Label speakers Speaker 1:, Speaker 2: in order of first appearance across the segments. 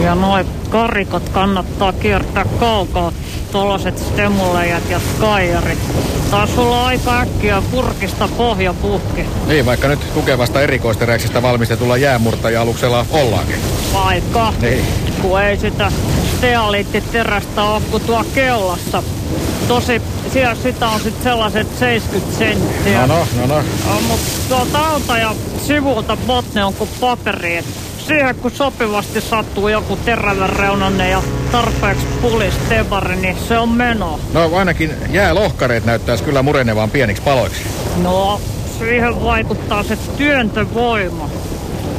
Speaker 1: Ja noin karikot kannattaa kiertää kaukaa. Tuollaiset stemulejat ja skaijarit. Taas sulla aika äkkiä purkista pohjapuhki.
Speaker 2: Niin, vaikka nyt tukevasta erikoisteräksestä valmistetulla jäämurtaja-aluksella ollaankin.
Speaker 1: Vaikka.
Speaker 2: Niin.
Speaker 1: Kun ei sitä stealiittiterästä ole kuin tuo kellassa. Tosi, siellä sitä on sitten sellaiset 70 senttiä.
Speaker 2: No no, no no.
Speaker 1: Mutta tuolta alta ja sivulta botne on kuin paperi. Et siihen kun sopivasti sattuu joku terävän reunanen ja tarpeeksi pulis tebari, niin se on meno.
Speaker 2: No ainakin jäälohkareet näyttäisi kyllä murenevan pieniksi paloiksi.
Speaker 1: No, siihen vaikuttaa se työntövoima.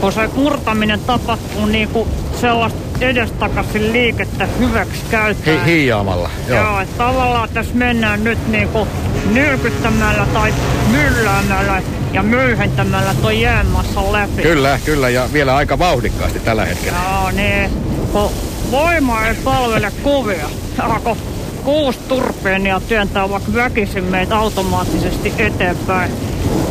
Speaker 1: Kun se murtaminen tapahtuu niin kuin sellaista edestakaisin liikettä hyväksi käyttäen.
Speaker 2: Hi- hiijaamalla, joo.
Speaker 1: Joo, että tavallaan tässä mennään nyt niinku nyrkyttämällä tai mylläämällä ja myyhentämällä toi jäämassa läpi.
Speaker 2: Kyllä, kyllä, ja vielä aika vauhdikkaasti tällä hetkellä.
Speaker 1: Joo, niin. Kun voima ei palvele kuvia. Kun kuusi turpeenia työntää vaikka väkisin meitä automaattisesti eteenpäin.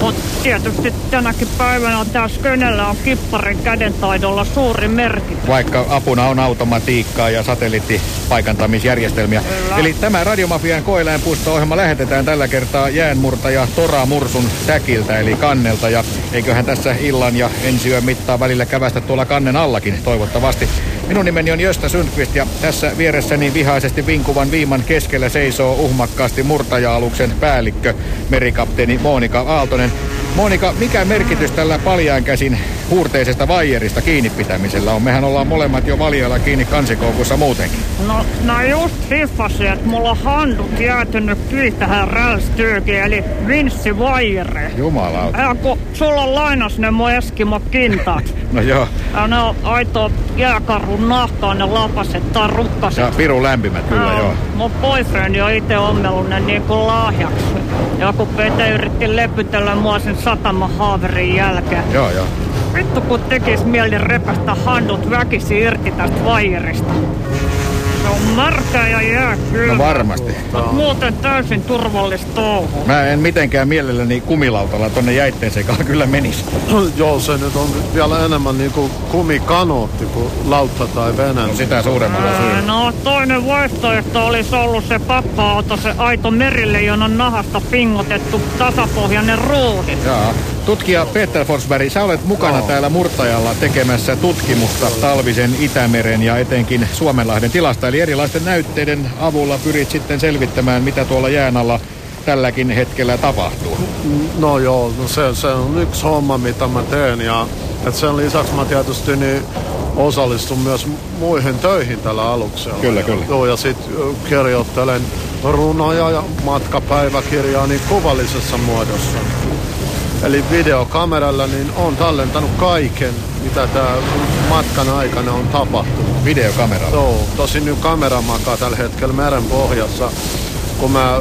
Speaker 1: Mutta tietysti tänäkin päivänä täällä skönellä on kipparin kädentaidolla suuri merkitys.
Speaker 2: Vaikka apuna on automatiikkaa ja satelliittipaikantamisjärjestelmiä.
Speaker 1: Kyllä.
Speaker 2: Eli tämä Radiomafian koeläinpuisto-ohjelma lähetetään tällä kertaa jäänmurtaja Tora Mursun säkiltä eli kannelta. Ja eiköhän tässä illan ja ensi yön mittaan välillä kävästä tuolla kannen allakin toivottavasti. Minun nimeni on Jöstä Sundqvist ja tässä vieressäni vihaisesti vinkuvan viiman keskellä seisoo uhmakkaasti murtaja-aluksen päällikkö, merikapteeni Monika Aaltonen. Monika, mikä merkitys tällä paljaan käsin huurteisesta vaijerista kiinni pitämisellä on? Mehän ollaan molemmat jo valjalla kiinni kansikoukussa muutenkin.
Speaker 1: No, mä just hiffasin, että mulla on handut jäätynyt kiinni tähän rälstyykin, eli Vinssi Vaijere.
Speaker 2: Jumalauta.
Speaker 1: Ja kun sulla on lainas ne mun Eskimo kintaat.
Speaker 2: No joo,
Speaker 1: Ja ne on aito jääkarhun nahkaa ne lapaset tai rukkaset.
Speaker 2: ja piru lämpimät kyllä
Speaker 1: Joo.
Speaker 2: joo.
Speaker 1: Mun boyfriend on itse ommellut ne niinku lahjaksi. Ja kun Pete yritti lepytellä mua sen sataman haaverin jälkeen.
Speaker 2: Joo, joo.
Speaker 1: Vittu kun tekis mieli repästä handut väkisi irti tästä vaijerista. Se on märkä ja jää kyllä.
Speaker 2: No varmasti.
Speaker 1: Mut muuten täysin turvallista touhua.
Speaker 2: Mä en mitenkään mielelläni kumilautalla tonne jäitteen sekaan kyllä menis.
Speaker 3: Joo, se nyt on vielä enemmän niinku kumikanootti kuin lautta tai vene.
Speaker 2: No sitä suuremmalla
Speaker 1: Ää,
Speaker 2: syyllä.
Speaker 1: No toinen vaihtoehto olisi ollut se pappa-auto, se aito merileijonan nahasta pingotettu tasapohjainen ruudi.
Speaker 2: Jaa. Tutkija Peter Forsberg, sä olet mukana täällä Murtajalla tekemässä tutkimusta talvisen Itämeren ja etenkin Suomenlahden tilasta. Eli erilaisten näytteiden avulla pyrit sitten selvittämään, mitä tuolla jään alla tälläkin hetkellä tapahtuu.
Speaker 3: No joo, no se, se on yksi homma, mitä mä teen. Ja et sen lisäksi mä tietysti niin osallistun myös muihin töihin tällä aluksella.
Speaker 2: Kyllä,
Speaker 3: ja,
Speaker 2: kyllä.
Speaker 3: Joo, ja sit ö, kirjoittelen runoja ja matkapäiväkirjaa niin kuvallisessa muodossa. Eli videokameralla niin on tallentanut kaiken, mitä tää matkan aikana on tapahtunut.
Speaker 2: Videokameralla.
Speaker 3: Joo, tosin nyt kamera makaa tällä hetkellä meren pohjassa, kun mä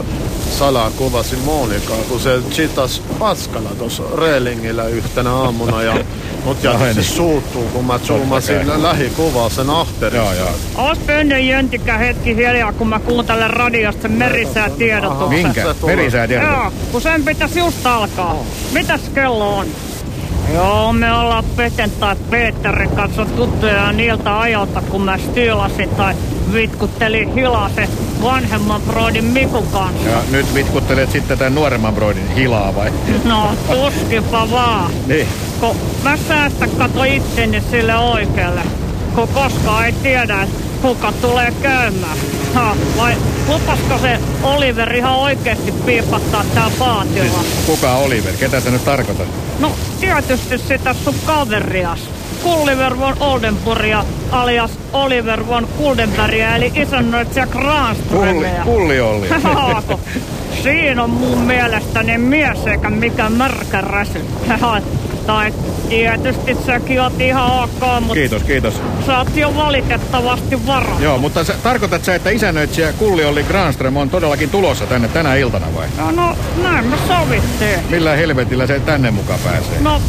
Speaker 3: salaa kuvasin Monikaa, kun se chitas paskalla tuossa reilingillä yhtenä aamuna ja mut
Speaker 2: Ai
Speaker 3: jätti
Speaker 2: niin.
Speaker 3: se suuttuu, kun mä zoomasin lähikuvaa sen ahterista.
Speaker 2: Joo, joo.
Speaker 1: Jöntikä hetki hiljaa, kun mä kuuntelen radiosta sen merisää tiedotuksen.
Speaker 2: Minkä?
Speaker 3: Se tulee.
Speaker 2: Merisäätiedot.
Speaker 1: Joo, kun sen pitäisi just alkaa. Mitäs kello on? Joo, me ollaan Peten tai Peterin kanssa tuttuja niiltä ajalta, kun mä stiilasin tai vitkuttelin hilase vanhemman broidin Mikun kanssa.
Speaker 2: Ja nyt vitkuttelet sitten tämän nuoremman broidin hilaa vai?
Speaker 1: No, tuskipa vaan.
Speaker 2: Niin.
Speaker 1: Kun mä säästä kato itteni sille oikealle, kun koskaan ei tiedä, että kuka tulee käymään. Ha, vai lupasko se Oliver ihan oikeasti piipattaa tää paatilla?
Speaker 2: Siis kuka Oliver? Ketä sä nyt tarkoitat?
Speaker 1: No tietysti sitä sun kaverias. Gulliver von Oldenburgia alias Oliver von Kuldenbergia eli isännöitsijä
Speaker 2: Kulli,
Speaker 1: Granströmiä.
Speaker 2: kulli Olli.
Speaker 1: Haako. Siinä on mun mielestäni mies eikä mikä märkä räsy. tai tietysti säkin oot ihan ok, mutta
Speaker 2: Kiitos, kiitos.
Speaker 1: sä oot jo valitettavasti varo.
Speaker 2: Joo, mutta sä, tarkoitat sä, että isännöitsijä Kulli Olli Granström on todellakin tulossa tänne tänä iltana vai?
Speaker 1: No, no näin me sovittiin.
Speaker 2: Millä helvetillä se tänne mukaan pääsee?
Speaker 1: No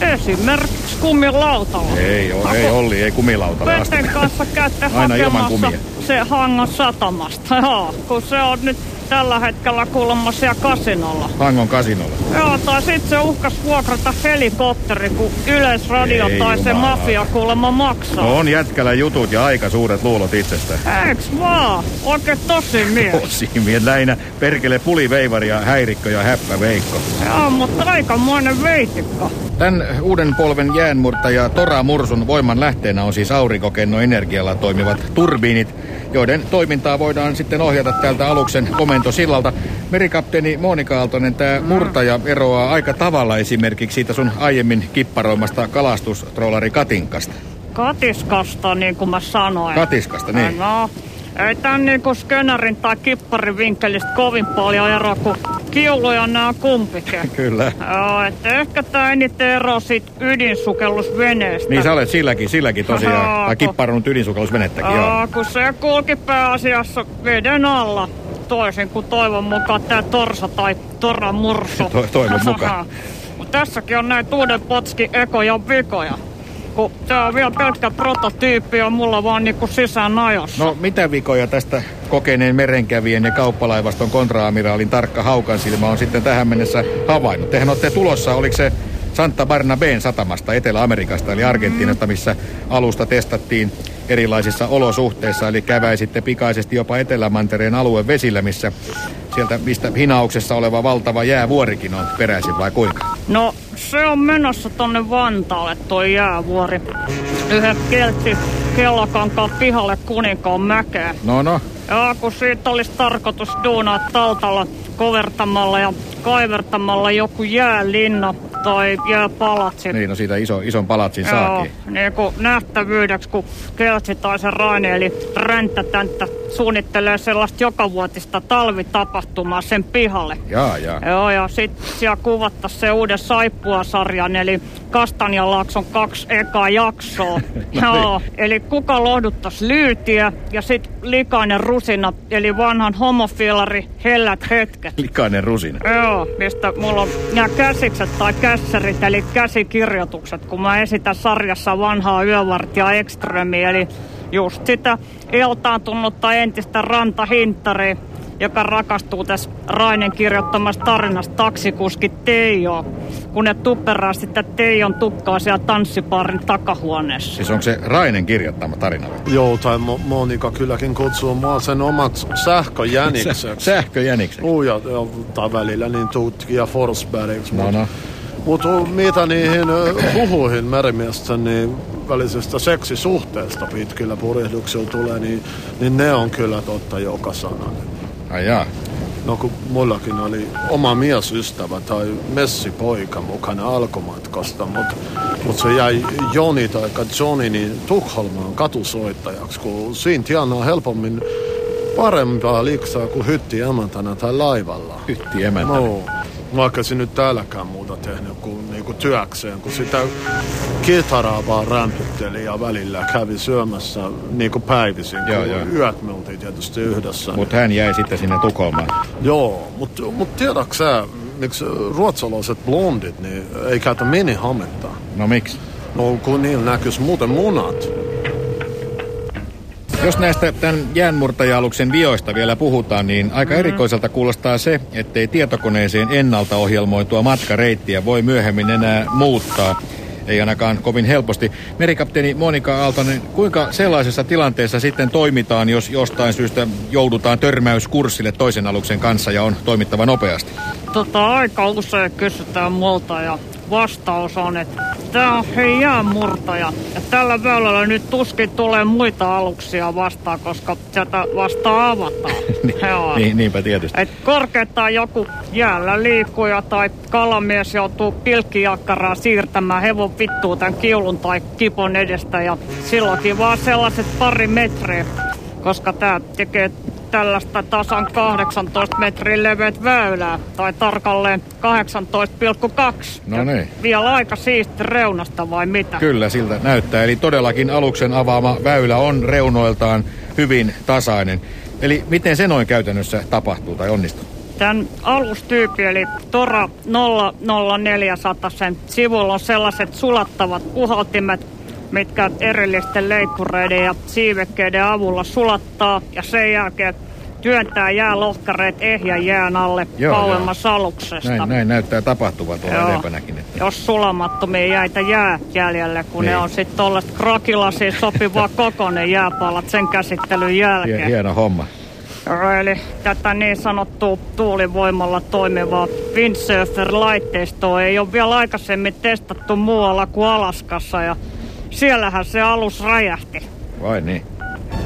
Speaker 1: esimerkiksi kummin lautalla.
Speaker 2: Ei, oo, ei Olli, ei kumilautalla.
Speaker 1: Peten kanssa käytte
Speaker 2: Aina ilman
Speaker 1: hakemassa
Speaker 2: kumia.
Speaker 1: se Hangon satamasta. Joo, kun se on nyt tällä hetkellä kuulemma siellä kasinolla.
Speaker 2: Hangon kasinolla.
Speaker 1: Joo, tai sit se uhkas vuokrata helikopteri, kun Yleisradio
Speaker 2: Ei
Speaker 1: tai se
Speaker 2: jumalauta.
Speaker 1: mafia kuulemma maksaa.
Speaker 2: No on jätkällä jutut ja aika suuret luulot itsestään.
Speaker 1: Eiks vaan? Oikein tosi mies.
Speaker 2: Tosimien lähinnä perkele puliveivari ja häirikkö ja häppä Veikko.
Speaker 1: Joo, mutta aikamoinen veitikka.
Speaker 2: Tämän uuden polven jäänmurtaja Tora Mursun voiman lähteenä on siis aurinkokennoenergialla toimivat turbiinit, joiden toimintaa voidaan sitten ohjata täältä aluksen komentosillalta. Merikapteeni Monika Aaltonen, tämä murtaja eroaa aika tavalla esimerkiksi siitä sun aiemmin kipparoimasta kalastustrollari Katinkasta.
Speaker 1: Katiskasta, niin kuin mä sanoin.
Speaker 2: Katiskasta, niin.
Speaker 1: No, ei tän niinku skönärin tai kipparin vinkkelistä kovin paljon eroa, kun kiuluja nää on kumpikin.
Speaker 2: Kyllä.
Speaker 1: Joo, että ehkä tää eniten ero sit ydinsukellusveneestä.
Speaker 2: Niin sä olet silläkin, silläkin tosiaan.
Speaker 1: Ahaa,
Speaker 2: Tai kipparannut ydinsukellusvenettäkin, joo.
Speaker 1: Aa, kun se kulki pääasiassa veden alla. Toisin kuin toivon mukaan tää torsa tai toran mursu.
Speaker 2: To- toivon mukaan.
Speaker 1: Mut tässäkin on näitä uuden potski ekoja vikoja. Kun tää on vielä pelkkä prototyyppi ja mulla vaan niinku sisään ajossa.
Speaker 2: No mitä vikoja tästä kokeneen merenkävijän ja kauppalaivaston kontraamiraalin tarkka haukansilmä on sitten tähän mennessä havainnut? Tehän olette tulossa, oliko se Santa Barnabén satamasta Etelä-Amerikasta eli Argentiinasta, missä alusta testattiin erilaisissa olosuhteissa, eli käväisitte pikaisesti jopa Etelämantereen alueen vesillä, missä sieltä, mistä hinauksessa oleva valtava jäävuorikin on peräisin vai kuinka?
Speaker 1: No, se on menossa tonne Vantaalle toi jäävuori. Yhden keltti kellokankaan pihalle kuninkaan mäkeä.
Speaker 2: No no,
Speaker 1: Ja kun siitä olisi tarkoitus duunaa taltalla kovertamalla ja kaivertamalla joku jäälinna tai jääpalatsi.
Speaker 2: niin no siitä iso, ison palatsin saakin.
Speaker 1: niin kuin nähtävyydeksi, kun Keltsi tai se Raine, eli Ränttätänttä, suunnittelee sellaista jokavuotista talvitapahtumaa sen pihalle.
Speaker 2: Jaa, jaa.
Speaker 1: Joo, ja sitten siellä kuvattaisiin se uuden Saippua-sarjan, eli Kastanjalaakson kaksi ekaa jaksoa. Joo, eli kuka lohduttaisi lyytiä, ja sitten likainen rusina, eli vanhan homofilari Hellät hetket.
Speaker 2: Likainen rusina.
Speaker 1: Joo, mistä mulla on nämä käsikset tai kässärit, eli käsikirjoitukset, kun mä esitän sarjassa vanhaa yövartija ekstremiä, eli just sitä iltaantunutta entistä rantahinttaria, joka rakastuu tässä Rainen kirjoittamassa tarinasta taksikuski Teijo, kun ne tupperaa sitä Teijon tukkaa siellä tanssipaarin takahuoneessa.
Speaker 2: Siis onko se Rainen kirjoittama tarina?
Speaker 3: Joo, tai Mo- Monika kylläkin kutsuu mua sen omaksi sähköjänikseksi.
Speaker 2: Sähköjäniksen.
Speaker 3: Uu, ja, ja, tai välillä niin tutkija Forsbergiksi.
Speaker 2: No no.
Speaker 3: Mutta mitä niihin huhuihin merimiesten niin välisestä seksisuhteesta pitkillä purjehduksilla tulee, niin, niin ne on kyllä totta joka sananen.
Speaker 2: Ai jaa.
Speaker 3: No kun mullakin oli oma miesystävä tai messipoika mukana alkumatkasta, mutta mut se jäi Joni tai Johnny niin Tukholmaan katusoittajaksi, kun siinä tienaa helpommin parempaa liksaa kuin hytti emäntänä tai laivalla.
Speaker 2: Hytti emäntä.
Speaker 3: No, vaikka se nyt täälläkään muuta tehnyt kuin niinku työkseen, kun sitä kitaraa vaan rämpytteli ja välillä kävi syömässä niinku päivisin,
Speaker 2: Joo,
Speaker 3: kun
Speaker 2: joo.
Speaker 3: yöt me oltiin tietysti yhdessä.
Speaker 2: Mutta hän jäi sitten sinne Tukholmaan.
Speaker 3: Joo, mutta mut tiedätkö sä, miksi ruotsalaiset blondit niin ei käytä minihametta?
Speaker 2: No miksi?
Speaker 3: No kun niillä näkyis muuten munat.
Speaker 2: Jos näistä tämän jäänmurtaja-aluksen vioista vielä puhutaan, niin aika erikoiselta kuulostaa se, ettei tietokoneeseen ennalta ohjelmoitua matkareittiä voi myöhemmin enää muuttaa. Ei ainakaan kovin helposti. Merikapteeni Monika Aaltonen, kuinka sellaisessa tilanteessa sitten toimitaan, jos jostain syystä joudutaan törmäyskurssille toisen aluksen kanssa ja on toimittava nopeasti?
Speaker 1: Tota, aika usein kysytään multa ja vastaus on, että tämä on hei jäänmurtaja. Ja tällä väylällä nyt tuskin tulee muita aluksia vastaan, koska sieltä vasta avataan. Joo.
Speaker 2: niin, niinpä tietysti.
Speaker 1: Et korkeintaan joku jäällä liikkuja tai kalamies joutuu pilkkijakkaraa siirtämään hevon vittuu tämän kiulun tai kipon edestä ja silloinkin vaan sellaiset pari metriä, koska tää tekee tällaista tasan 18 metrin leveät väylää, tai tarkalleen 18,2.
Speaker 2: No niin.
Speaker 1: Vielä aika siisti reunasta vai mitä?
Speaker 2: Kyllä siltä näyttää. Eli todellakin aluksen avaama väylä on reunoiltaan hyvin tasainen. Eli miten se noin käytännössä tapahtuu tai onnistuu?
Speaker 1: Tämän alustyyppi, eli Tora 00400, sen sivulla on sellaiset sulattavat puhaltimet, mitkä erillisten leikkureiden ja siivekkeiden avulla sulattaa. Ja sen jälkeen työntää jäälohkareet ehjän jään alle
Speaker 2: Joo,
Speaker 1: kauemmas aluksesta.
Speaker 2: Näin, näin näyttää tapahtuvan tuolla
Speaker 1: Joo.
Speaker 2: edempänäkin. Että...
Speaker 1: Jos sulamattomia jäitä jää jäljelle, kun
Speaker 2: Niin.
Speaker 1: ne on sitten tollaista krokilasiin sopivaa kokoinen jääpalat sen käsittelyn jälkeen.
Speaker 2: hieno homma.
Speaker 1: Joo, Eli tätä niin sanottua tuulivoimalla toimivaa windsurfer-laitteistoa ei ole vielä aikaisemmin testattu muualla kuin Alaskassa ja siellähän se alus räjähti.
Speaker 2: Vai niin?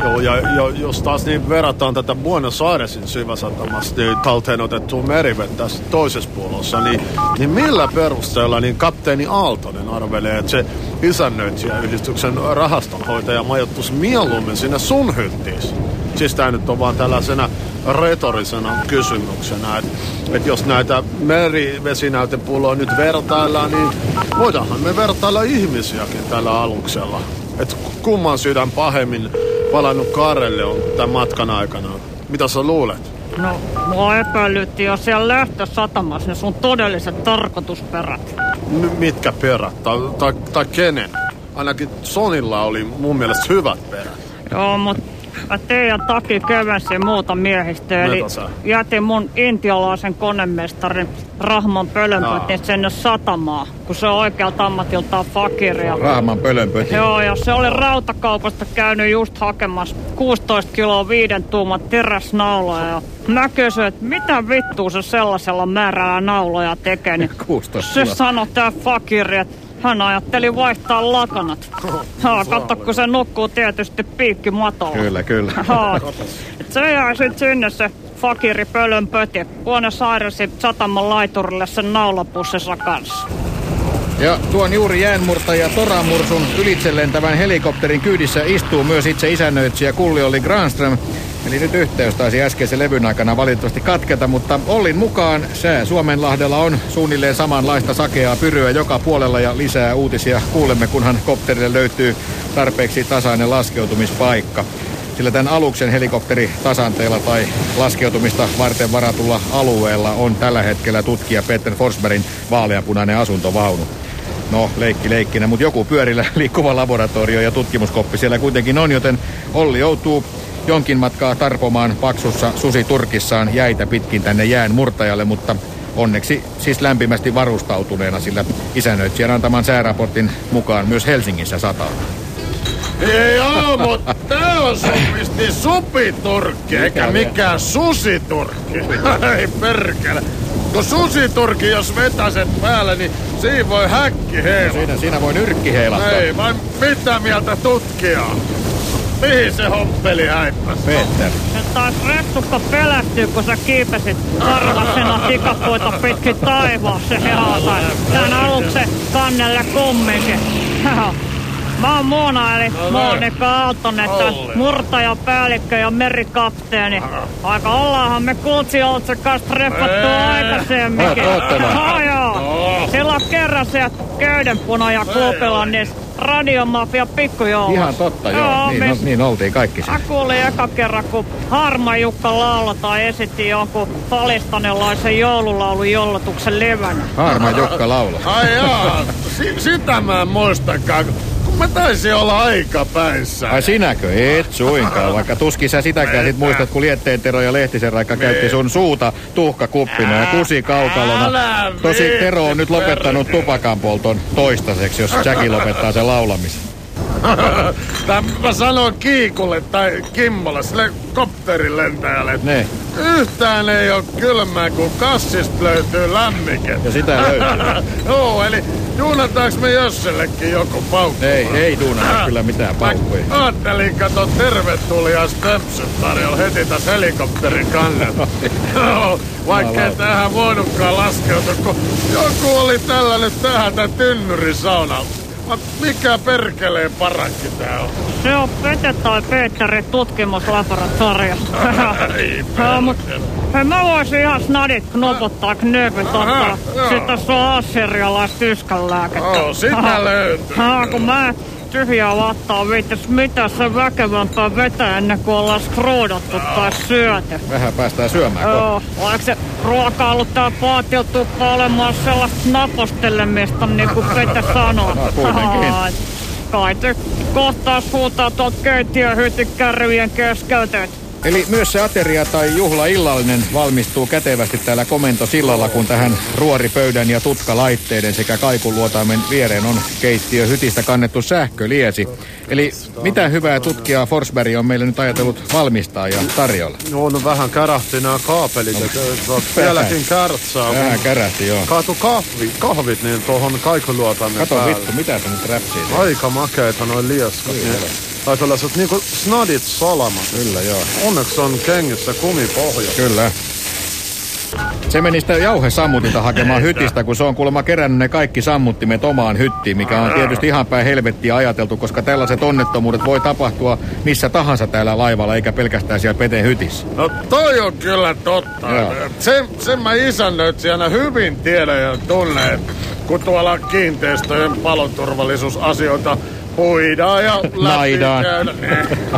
Speaker 3: Joo, ja, ja jos taas niin verrataan tätä Buenos Airesin syväsatamasta niin talteen otettua merivettä tässä toisessa puolossa, niin, niin millä perusteella niin kapteeni Aaltonen arvelee, että se isännöitsijäyhdistyksen rahastonhoitaja majoittuisi mieluummin sinne sun hyttiis? Siis tämä nyt on vaan tällaisena retorisena kysymyksenä, että et jos näitä merivesinäytepulloja nyt vertaillaan, niin voidaanhan me vertailla ihmisiäkin tällä aluksella. Et kumman sydän pahemmin palannut Karelle on tämän matkan aikana. Mitä sä luulet?
Speaker 1: No, mua epäilytti jo siellä lähtösatamassa ne sun todelliset tarkoitusperät.
Speaker 3: M- mitkä perät? Tai, tai, tai kenen? Ainakin Sonilla oli mun mielestä hyvät perät.
Speaker 1: Joo, mut mä teidän takia kevensin muuta miehistöä, eli jätin mun intialaisen konemestarin Rahman Pölönpötin
Speaker 3: Aa.
Speaker 1: sinne satamaan, kun se on oikealta ammatiltaan fakiria.
Speaker 2: Rahman pölönpöti.
Speaker 1: Joo, ja se oli rautakaupasta käynyt just hakemassa 16 kiloa viiden tuuman teräsnauloja. Ja mä kysyin, että mitä vittua se sellaisella määrällä nauloja tekee. Niin
Speaker 2: 16
Speaker 1: se sanoi tää fakiri, että hän ajatteli vaihtaa lakanat. Ha, katso, kun se nukkuu tietysti piikki matolla.
Speaker 2: Kyllä, kyllä.
Speaker 1: Ha, et se jäi sit sinne se fakiri pölön pöti. Buenos Airesin sataman laiturille sen naulapussissa kanssa.
Speaker 2: Ja tuon juuri jäänmurtaja Toramursun ylitse helikopterin kyydissä istuu myös itse isännöitsijä Kulli Olli Granström. Eli nyt yhteys taisi äskeisen levyn aikana valitettavasti katketa, mutta Ollin mukaan sää Suomenlahdella on suunnilleen samanlaista sakeaa pyryä joka puolella ja lisää uutisia kuulemme, kunhan kopterille löytyy tarpeeksi tasainen laskeutumispaikka. Sillä tämän aluksen helikopteri tasanteella tai laskeutumista varten varatulla alueella on tällä hetkellä tutkija Peter Forsbergin vaaleapunainen asuntovaunu. No, leikki leikkinä, mutta joku pyörillä liikkuva laboratorio ja tutkimuskoppi siellä kuitenkin on, joten Olli joutuu jonkin matkaa tarpomaan paksussa susiturkissaan jäitä pitkin tänne jään murtajalle, mutta onneksi siis lämpimästi varustautuneena, sillä isännöitsijän antaman sääraportin mukaan myös Helsingissä sataa.
Speaker 3: Joo, mutta tää on sopisti supiturkki, eikä mikään susiturkki. Ei perkele. Kun susiturkki, jos vetäset päälle, niin siinä voi häkki heilua.
Speaker 2: Siinä, siinä voi nyrkki heilahtaa.
Speaker 3: Ei, vai mitä mieltä tutkija? Mihin se hoppeli häippäs?
Speaker 2: Peter.
Speaker 1: Se taas ressukka pelästyy, kun sä kiipesit karvasena tikapuita pitkin taivaassa heata. Tän aluksen kannelle kumminkin. Mä oon Moona eli Monika Aaltonen, tän murtajapäällikkö ja merikapteeni. Aika ollaanhan me Kultsioltsen kanssa treffattu aikaisemminkin.
Speaker 2: Vai?
Speaker 1: Joo, joo. Silloin kerran sieltä Köydenpuna ja klubilla niissä radiomafia pikkujoulussa.
Speaker 2: Ihan totta, joo. Niin, no, niin oltiin kaikki siellä.
Speaker 1: Mä kuulin eka kerran, kun Harma Jukka laula tai esitti jonkun palistanelaisen joululaulun jollotuksen levänä.
Speaker 2: Harma Jukka laula.
Speaker 3: Ai si- sitä mä en muistakaan. Mä taisin olla aika päissä.
Speaker 2: Ai sinäkö? Et suinkaan, vaikka tuskin sä sitäkään sit muistat, kun Lietteen Tero ja Lehtisen Raikka käytti sun suuta tuhkakuppina ja kusi kaukalona. Tosi Tero on nyt lopettanut tupakan polton toistaiseksi, jos Jackie lopettaa sen laulamisen.
Speaker 3: Tai mä sanoin Kiikulle tai Kimmolle, sille kopterilentäjälle,
Speaker 2: Ne,
Speaker 3: yhtään ei ole kylmää, kun kassista löytyy lämmike.
Speaker 2: ja sitä löytyy.
Speaker 3: Joo, eli duunataanko me Jössellekin joku paukku?
Speaker 2: Ei, ei duunata kyllä mitään paukkuja.
Speaker 3: Mä ajattelin, kato, tervetulia stöpsyt tarjolla heti tässä helikopterin kannella. Joo, Vaikka ei
Speaker 2: Jumalauta.
Speaker 3: tähän voinutkaan laskeutua, kun joku oli tällä nyt tähän tää tynnyrisauna. Mut Mikä perkeleen parakki tää on?
Speaker 1: Se on Pete tai Peterin tutkimuslaboratorio.
Speaker 3: Ei
Speaker 1: mut hei, mä voisin ihan snadit knopottaa knöpit ottaa. Sitten on asserialaista yskänlääkettä.
Speaker 3: Oo, sitä löytyy.
Speaker 1: Ha, kun mä tyhjää vattaa viittis mitä se väkevämpää vetää ennen kuin ollaan skruudattu tai syöty.
Speaker 2: Vähän päästään syömään.
Speaker 1: Joo, vaikka se ruokailu tää paatiotuppa olemaan sellaista napostelemista, niin kuin Pete sanoo.
Speaker 2: No, kuitenkin.
Speaker 1: Ai, Kai te kohtaas huutaa tuolta keittiöhytin kärryjen keskeltä, että
Speaker 2: Eli myös se ateria tai juhlaillallinen valmistuu kätevästi täällä komentosillalla, kun tähän ruoripöydän ja tutkalaitteiden sekä kaikuluotaimen viereen on keittiö hytistä kannettu sähköliesi. Eli mitä hyvää tutkija Forsberg on meille nyt ajatellut valmistaa ja tarjolla?
Speaker 3: On vähän kärähti nämä kaapelit, no, vieläkin kärtsää.
Speaker 2: Vähän kärähti, joo.
Speaker 3: Kaatu kahvi, kahvit niin tuohon kaikuluotaimen
Speaker 2: Kato
Speaker 3: päälle.
Speaker 2: vittu, mitä se nyt räpsii?
Speaker 3: Aika makeita noin lieskat. Niin. Tai tällaiset niinku snadit salamat.
Speaker 2: Kyllä, joo.
Speaker 3: Onneksi on kengissä kumipohja.
Speaker 2: Kyllä. Se meni sitä jauhesammutinta hakemaan hytistä, kun se on kuulemma kerännyt ne kaikki sammuttimet omaan hyttiin, mikä on tietysti ihan päin helvettiä ajateltu, koska tällaiset onnettomuudet voi tapahtua missä tahansa täällä laivalla, eikä pelkästään siellä Peten hytissä.
Speaker 4: No toi on kyllä totta.
Speaker 2: Joo.
Speaker 4: Sen, sen mä isännöitsijänä hyvin tiedän ja tunnen, että kun tuolla kiinteistöjen paloturvallisuusasioita puidaan ja läpi
Speaker 2: Naidaan.
Speaker 4: käydään,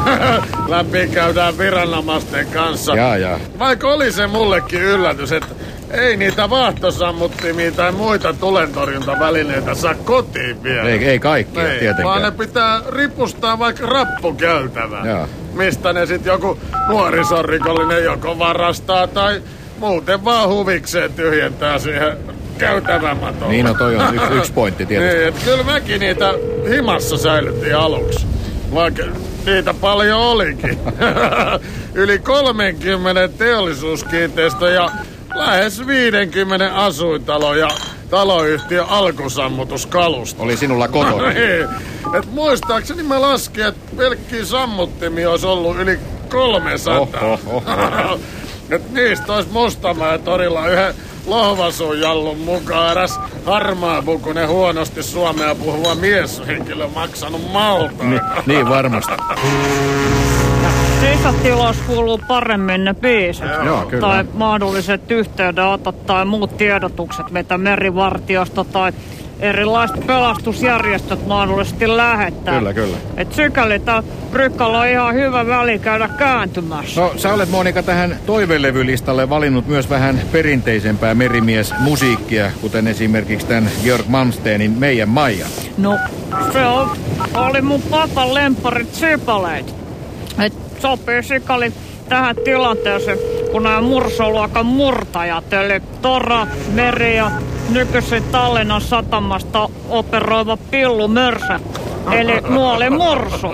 Speaker 4: läpi käydään viranomaisten kanssa.
Speaker 2: Jaa, jaa.
Speaker 4: Vaikka oli se mullekin yllätys, että ei niitä vaahtosammuttimia tai muita tulentorjuntavälineitä saa kotiin vielä.
Speaker 2: Ei, ei kaikkia
Speaker 4: Ei, vaan
Speaker 2: tietenkään.
Speaker 4: ne pitää ripustaa vaikka rappukäytävään.
Speaker 2: Joo.
Speaker 4: Mistä ne sitten joku nuorisorikollinen joko varastaa tai muuten vaan huvikseen tyhjentää siihen käytävämatolle.
Speaker 2: Niin, no toi on yksi, yksi pointti tietysti.
Speaker 4: Niin, kyllä mäkin niitä himassa säilyttiin aluksi. Vaikka niitä paljon olikin. Yli 30 teollisuuskiinteistö ja lähes 50 asuintalo ja taloyhtiö alkusammutuskalusta.
Speaker 2: Oli sinulla kotona.
Speaker 4: Niin. Et muistaakseni mä laskin, että pelkkiä sammuttimia olisi ollut yli 300.
Speaker 2: Oho, oho.
Speaker 4: Et niistä olisi Mustamäen torilla yhden lohvasun jallun mukaan eräs harmaapukunen huonosti suomea puhuva mieshenkilö maksanut malta.
Speaker 2: Ni, niin varmasti.
Speaker 1: Sisätilos kuuluu paremmin ne biisit.
Speaker 2: Joo, kyllä.
Speaker 1: Tai mahdolliset yhteydenotot tai muut tiedotukset, mitä merivartiosta tai erilaiset pelastusjärjestöt mahdollisesti lähettää.
Speaker 2: Kyllä, kyllä.
Speaker 1: Et sykäli tää Brykkalla on ihan hyvä väli käydä kääntymässä.
Speaker 2: No, sä olet Monika tähän toivelevylistalle valinnut myös vähän perinteisempää merimiesmusiikkia, kuten esimerkiksi tämän Georg Malmsteenin Meidän Maija.
Speaker 1: No, se on, oli mun papan lemparit sypäleit. Et sopii sikali tähän tilanteeseen, kun nämä mursoluokan murtajat, eli Tora, Meri ja nykyisin Tallinnan satamasta operoiva Pillu Mörsä, eli nuoli mursu.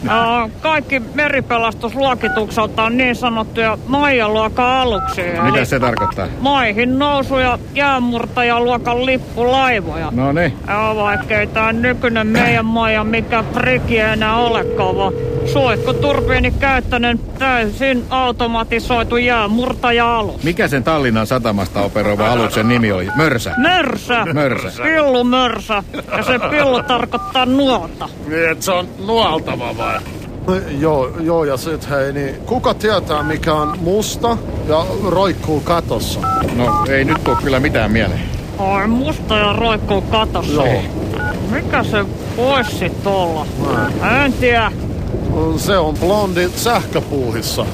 Speaker 1: Kaikki meripelastusluokitukselta on niin sanottuja Maija-luokan aluksia.
Speaker 2: Mitä
Speaker 1: eli
Speaker 2: se tarkoittaa?
Speaker 1: Maihin nousu- ja jäänmurtajaluokan lippulaivoja.
Speaker 2: No niin.
Speaker 1: Vaikkei tää nykyinen meidän maja mikä priki enää olekaan, vaan suihkuturbiini käyttäinen täysin automatisoitu jäämurtaja-alus.
Speaker 2: Mikä sen Tallinnan satamasta operoiva aluksen nimi oli? Mörsä.
Speaker 1: Mörsä.
Speaker 2: Mörsä.
Speaker 1: Pillu mörsä. Ja se pillu tarkoittaa nuota.
Speaker 4: Niin, että se on nuoltava vai?
Speaker 3: Joo, joo, ja sit hei, niin kuka tietää mikä on musta ja roikkuu katossa?
Speaker 2: No ei nyt tuu kyllä mitään mieleen.
Speaker 1: Ai musta ja roikkuu katossa.
Speaker 3: Joo.
Speaker 1: Mikä se voisi sit olla? En tiedä.
Speaker 3: Se on blondi sähköpuuhissa.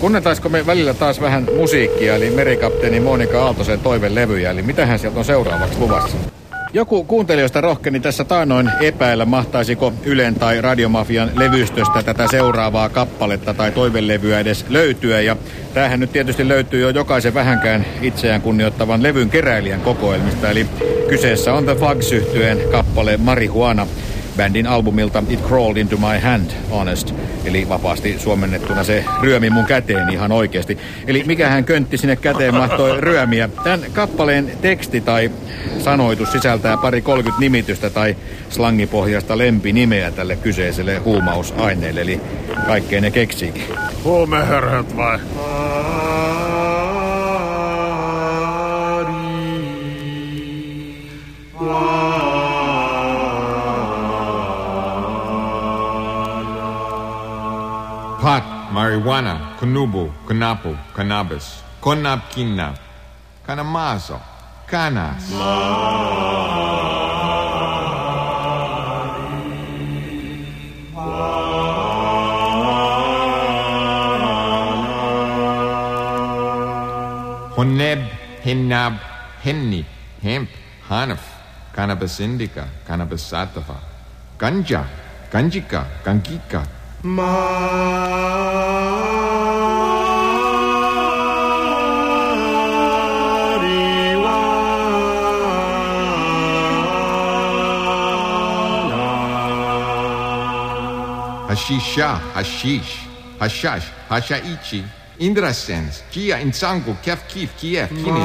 Speaker 2: Kunnetaisiko me välillä taas vähän musiikkia, eli merikapteeni Monika Aaltosen toivelevyjä, eli mitähän sieltä on seuraavaksi luvassa? Joku kuuntelijoista rohkeni tässä taanoin epäillä, mahtaisiko Ylen tai Radiomafian levystöstä tätä seuraavaa kappaletta tai toivelevyä edes löytyä. Ja tämähän nyt tietysti löytyy jo jokaisen vähänkään itseään kunnioittavan levyn keräilijän kokoelmista. Eli kyseessä on The Fugs yhtyeen kappale Marihuana bändin albumilta It Crawled Into My Hand, Honest. Eli vapaasti suomennettuna se ryömi mun käteen ihan oikeasti. Eli mikähän köntti sinne käteen mahtoi ryömiä. Tämän kappaleen teksti tai sanoitus sisältää pari 30 nimitystä tai slangipohjasta lempinimeä tälle kyseiselle huumausaineelle. Eli kaikkea ne keksiikin.
Speaker 4: Huumehörhöt vai?
Speaker 5: Pot, marijuana, kunubu, kunapu, cannabis, konab kinab, kanamazo, canas. Honeb, hinnab, henni, hemp, hanaf, cannabis indica, cannabis sativa, ganja, ganjika, gangika,
Speaker 6: My
Speaker 5: Hashisha, hashish, hashash, hashaichi, indrasens, kia insangu, kef kif, kief, kini.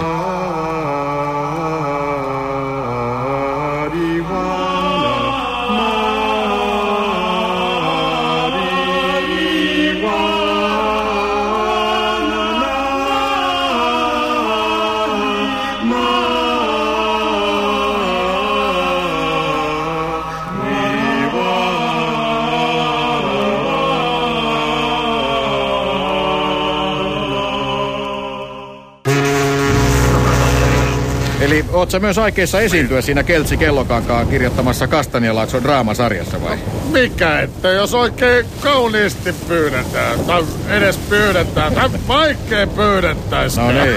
Speaker 2: Oot sä myös aikeissa esiintyä siinä Keltsi Kellokankaan kirjoittamassa Kastanjalaakson draamasarjassa vai?
Speaker 4: Mikä, että jos oikein kauniisti pyydetään, tai edes pyydetään, tai vaikkei pyydettäisi.
Speaker 2: No niin.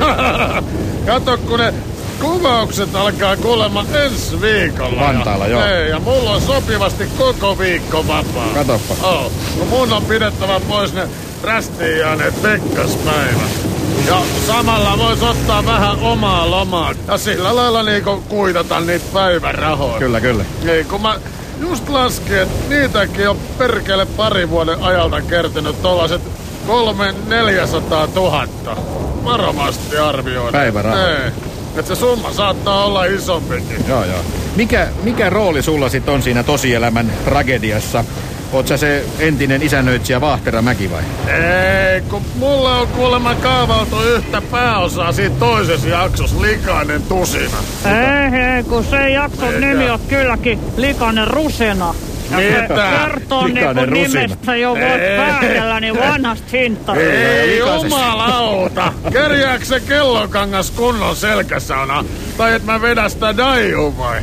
Speaker 4: Kato, kun ne kuvaukset alkaa kuulemma ensi viikolla.
Speaker 2: Vantaalla,
Speaker 4: ja,
Speaker 2: joo.
Speaker 4: Ei, ja mulla on sopivasti koko viikko vapaa.
Speaker 2: Katoppa.
Speaker 4: Oh, no mun on pidettävä pois ne rästiin jääneet pekkaspäivät. Ja samalla vois ottaa vähän omaa lomaa. Ja sillä lailla niinku kuitata niitä päivärahoja.
Speaker 2: Kyllä, kyllä.
Speaker 4: Ei, kun mä just laskin, että niitäkin on perkele pari vuoden ajalta kertynyt tollaset kolme neljäsataa tuhatta. Varovasti arvioida.
Speaker 2: Päivärahaa.
Speaker 4: Ei. Että se summa saattaa olla isompikin.
Speaker 2: Joo, joo. Mikä, mikä rooli sulla sit on siinä tosielämän tragediassa? Oot sä se entinen isännöitsijä Vahtera Mäki vai?
Speaker 4: Ei, kun mulla on kuulemma kaavailtu yhtä pääosaa siitä toisessa jaksossa likainen tusina.
Speaker 1: Ei, ei, kun se jakson
Speaker 4: Eikä.
Speaker 1: nimi on kylläkin Likainen Rusena. Ja se
Speaker 4: Mitä?
Speaker 1: kertoo
Speaker 2: Likainen
Speaker 1: niinku
Speaker 2: rusina.
Speaker 1: nimestä jo voit
Speaker 4: Ei.
Speaker 1: päätellä, niin vanhasta hinta.
Speaker 4: Ei jumalauta! Kerjääkö se kellokangas kunnon selkäsauna? Tai et mä vedä sitä daiu vai?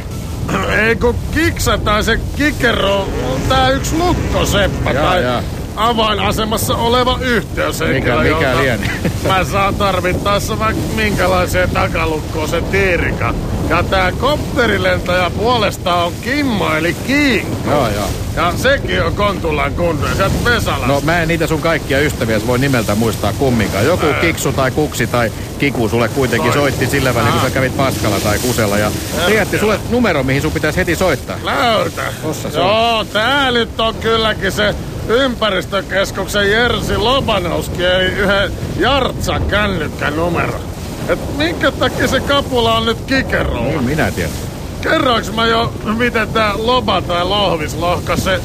Speaker 4: Ei kun kiksa tai se kikero on tää yksi lukkoseppä
Speaker 2: Jaa,
Speaker 4: tai
Speaker 2: jaa.
Speaker 4: avainasemassa oleva yhteyshenkilö,
Speaker 2: Mikä- mikä lienee?
Speaker 4: Mä saan tarvittaessa vaikka minkälaiseen takalukkoon se tiirika. Ja tää kopterilentäjä puolestaan on Kimmo eli Kiinko.
Speaker 2: Joo, joo.
Speaker 4: Ja sekin on Kontulan kunto, sieltä Vesalasta.
Speaker 2: No mä en niitä sun kaikkia ystäviä voi nimeltä muistaa kumminkaan. Joku kiksu tai kuksi tai kiku sulle kuitenkin
Speaker 4: Noin.
Speaker 2: soitti sillä välin, kun sä kävit paskalla tai kusella. Ja jätti sulle numero, mihin sun pitäisi heti soittaa.
Speaker 4: Läytä.
Speaker 2: Tossa se
Speaker 4: Joo, tää nyt on kylläkin se ympäristökeskuksen Jersi Lobanowski ei yhden Jartsa kännykkänumero. Et minkä takia se kapula on nyt kikerolla?
Speaker 2: Niin minä tiedän.
Speaker 4: Kerroinko mä jo, miten tää Loba tai Lohvis lohkas se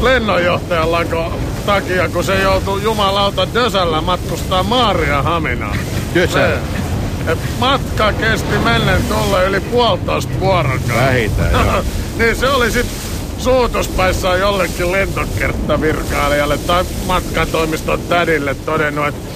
Speaker 4: lennonjohtajan lako takia, kun se joutui jumalauta Dösällä matkustaa Maaria Haminaan.
Speaker 2: Dösällä?
Speaker 4: Et matka kesti mennen tuolle yli puolitoista vuorokautta.
Speaker 2: Vähintään, joo.
Speaker 4: niin se oli sit suutuspaissaan jollekin lentokerttavirkailijalle tai matkatoimiston tädille todennut, että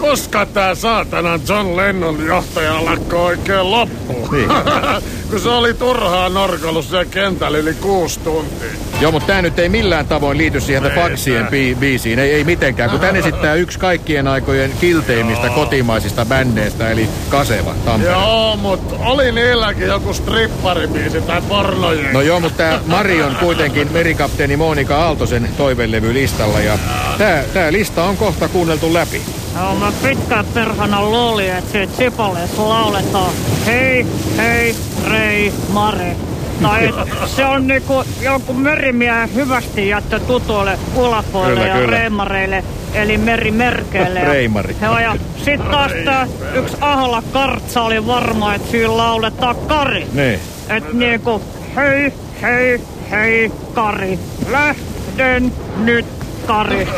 Speaker 4: koska tää saatana John Lennon johtajan lakko oikein loppuu.
Speaker 2: Niin.
Speaker 4: Kun se oli turhaan norkellut siellä kentällä yli kuusi tuntia.
Speaker 2: Joo, mutta tämä nyt ei millään tavoin liity siihen
Speaker 4: Ei
Speaker 2: Faksien
Speaker 4: tää.
Speaker 2: bi- biisiin. Ei, ei mitenkään, kun tän esittää yksi kaikkien aikojen kilteimmistä kotimaisista bändeistä, eli Kaseva Tampere.
Speaker 4: Joo, mut oli niilläkin joku stripparibiisi tai pornojen.
Speaker 2: No joo, mutta tämä Mari on kuitenkin merikapteeni Monika Aaltosen toivelevylistalla ja tämä tää lista on kohta kuunneltu läpi.
Speaker 1: Joo, mä pitkään perhana luulin, että siitä Sipaleessa lauletaan Hei, hei, Rei, Mare. Tai se on niinku jonkun merimiehen hyvästi jättö tutuille ulapoille ja
Speaker 2: kyllä.
Speaker 1: reimareille, eli merimerkeille.
Speaker 2: Reimari.
Speaker 1: Joo, ja sit taas tää yksi Ahola Kartsa oli varma, että siinä lauletaan Kari.
Speaker 2: Niin.
Speaker 1: Et niinku, hei, hei, hei, Kari, lähden nyt, Kari.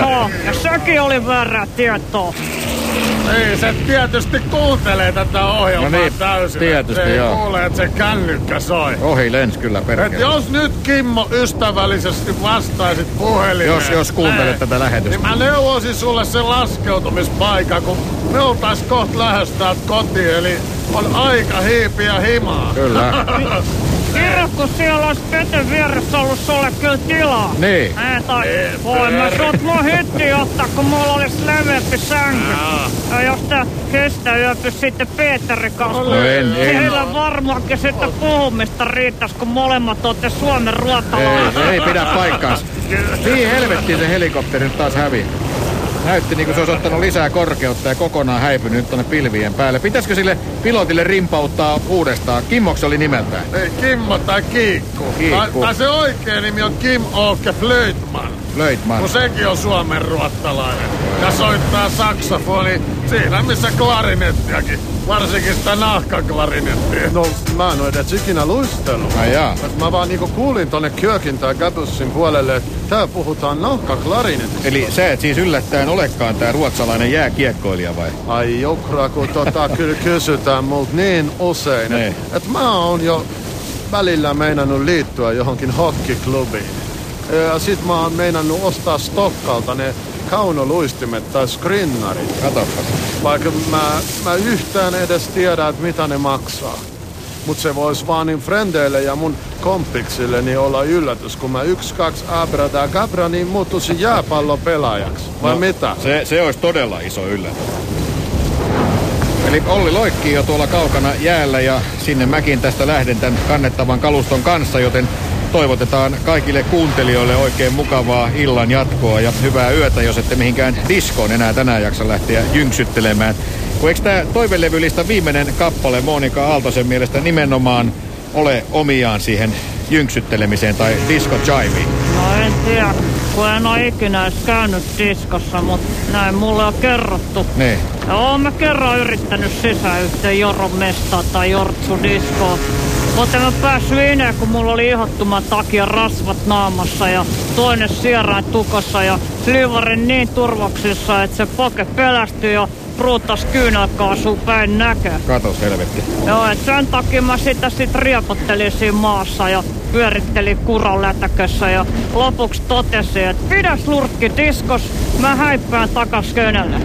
Speaker 1: Joo, ja sekin oli väärää tietoa.
Speaker 4: Niin, se tietysti kuuntelee tätä ohjelmaa
Speaker 2: No niin,
Speaker 4: täysin.
Speaker 2: tietysti,
Speaker 4: ei
Speaker 2: joo.
Speaker 4: kuule, että se kännykkä soi.
Speaker 2: Ohi lens kyllä
Speaker 4: Et
Speaker 2: perkele.
Speaker 4: jos nyt Kimmo ystävällisesti vastaisit puhelimeen.
Speaker 2: Jos- jos kuuntelet
Speaker 4: Ei,
Speaker 2: tätä lähetystä.
Speaker 4: Niin mä neuvoisin sulle sen laskeutumispaikan, kun me oltais kohta lähes täältä kotiin, eli on aika hiipiä himaa.
Speaker 2: Kyllä.
Speaker 1: Kirjo, kun siellä olisi veten vieressä ollut sulle kyllä tilaa.
Speaker 2: Niin.
Speaker 1: Ei, tai
Speaker 4: Ei,
Speaker 1: voin mä sut mun hytti ottaa, kun mulla olisi leveämpi sänky. Ja jos tää kestää yöpys sitten Peterin kanssa.
Speaker 2: No en, en.
Speaker 1: Siellä varmaankin sitten puhumista riittäisi, kun molemmat olette Suomen ruotalaiset.
Speaker 2: Ei, ei pidä paikkaansa. Niin helvettiin se helikopteri nyt taas hävi. Näytti niin kuin se olisi ottanut lisää korkeutta ja kokonaan häipynyt tuonne pilvien päälle. Pitäisikö sille pilotille rimpauttaa uudestaan? Kimmoksi oli nimeltään.
Speaker 4: Ei, Kimmo tai Kiikku.
Speaker 2: Kiikku.
Speaker 4: Tai, se oikea nimi on Kim Åke Flöjtman.
Speaker 2: Löitman.
Speaker 4: Kun sekin on Suomen ruottalainen. Ja soittaa saksofoni siinä missä klarinettiakin. Varsinkin sitä nahkaklarinettia.
Speaker 3: No, mä en oo edes ikinä luistellut.
Speaker 2: Ai jaa.
Speaker 3: Mä vaan niinku kuulin tonne Kökin tai Gatussin puolelle, että tää puhutaan nahkaklarinetista.
Speaker 2: Eli sä et siis yllättäen olekaan tää ruotsalainen jääkiekkoilija vai?
Speaker 3: Ai jokra, kun tota kyllä kysytään multa niin usein,
Speaker 2: Niin.
Speaker 3: että et mä oon jo välillä meinannut liittyä johonkin hockey-klubiin. Ja sit mä oon meinannut ostaa Stokkalta ne kaunoluistimet tai skrinnarit.
Speaker 2: Katoppas.
Speaker 3: Vaikka mä, mä yhtään edes tiedä, että mitä ne maksaa. Mut se vois vaan niin frendeille ja mun kompiksille olla yllätys, kun mä yksi, kaksi abrada gabra niin muuttuisin jääpallopelaajaksi. Vai no. mitä?
Speaker 2: Se, se olisi todella iso yllätys. Eli Olli loikkii jo tuolla kaukana jäällä ja sinne mäkin tästä lähden tämän kannettavan kaluston kanssa, joten toivotetaan kaikille kuuntelijoille oikein mukavaa illan jatkoa ja hyvää yötä, jos ette mihinkään diskoon enää tänään jaksa lähteä jynksyttelemään. Kun eikö tämä toivelevylistä viimeinen kappale Monika Aaltosen mielestä nimenomaan ole omiaan siihen jynksyttelemiseen tai disco jiveen?
Speaker 1: No en tiedä, kun en ole ikinä edes käynyt diskossa, mutta näin mulle on kerrottu. Ja oon mä kerran yrittänyt sisään yhteen Joron mestaa tai Jortsu diskoon. Mutta en mä päässyt enää, kun mulla oli ihottuman takia rasvat naamassa ja toinen sierain tukossa ja liivarin niin turvoksissa, että se poke pelästyi ja ruutas kyynelkaasuu päin näkö.
Speaker 2: Katos helvetti.
Speaker 1: Joo, et sen takia mä sitä sit riepottelin siinä maassa ja pyörittelin kuran lätäkössä ja lopuksi totesin, että pidäs lurkki diskos, mä häippään takas könelle.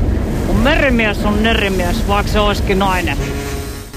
Speaker 1: Mun merimies on nerimies, vaikka se olisikin nainen.